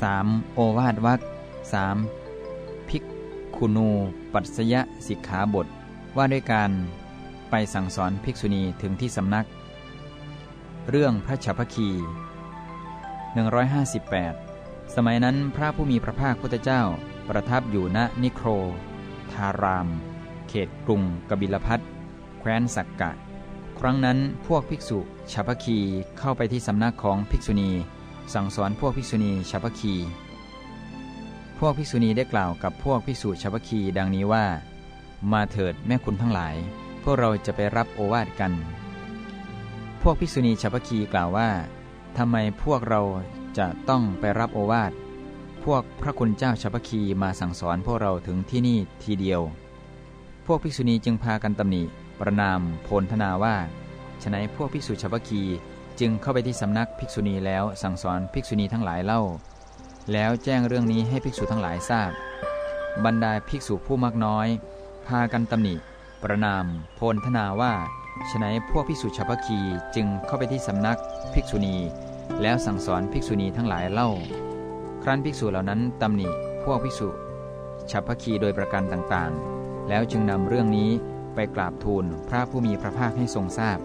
3. โอวาทวัก 3. ภิกขุนูปัสยสิกขาบท ว่าด้วยการไปสั่งสอนภิกษุณีถึงที่สำนัก เรื่องพระฉัพพคี 158 สมัยนั้นพระผู้มีพระภาคพุทธเจ้าประทับอยู่ณนิโคร ทาราม เขตกรุงกบิลพัทแคว้นสักกะ ครั้งนั้นพวกภิกษุฉัพพคีเข้าไปที่สำนักของภิกษุณี สั่งสอนพวกภิกษุณีฉัพพคี พวกภิกษุณีได้กล่าวกับพวกภิกษุฉัพพคีดังนี้ว่า มาเถิดแม่คุณทั้งหลาย พวกเราจะไปรับโอวาทกัน พวกภิกษุณีฉัพพคีกล่าวว่าทำไมพวกเราจะต้องไปรับโอวาท พวกพระคุณเจ้าชัพคีมาสั่งสอนพวกเราถึงที่นี่ทีเดียว พวกภิกษุณีจึงพากันตำหนิ ประนาม โพลธนาว่าฉนัยพวกภิกษุชัพคี จึงเข้าไปที่สำนักภิกษุณีแล้วสั่งสอนภิกษุณีทั้งหลายเล่า แล้วแจ้งเรื่องนี้ให้ภิกษุทั้งหลายทราบ บรรดาภิกษุผู้มากน้อย พากันตำหนิ ประนาม โพลธนาว่าฉนัยพวกภิกษุชัพคีจึงเข้าไปที่สำนักภิกษุณี แล้วสั่งสอนภิกษุณีทั้งหลายเล่า ครั้นภิกษุเหล่านั้นตำหนิพวกภิกษุฉัพพคีโดยประการต่างๆ แล้วจึงนำเรื่องนี้ไปกราบทูลพระผู้มีพระภาคให้ทรงทราบ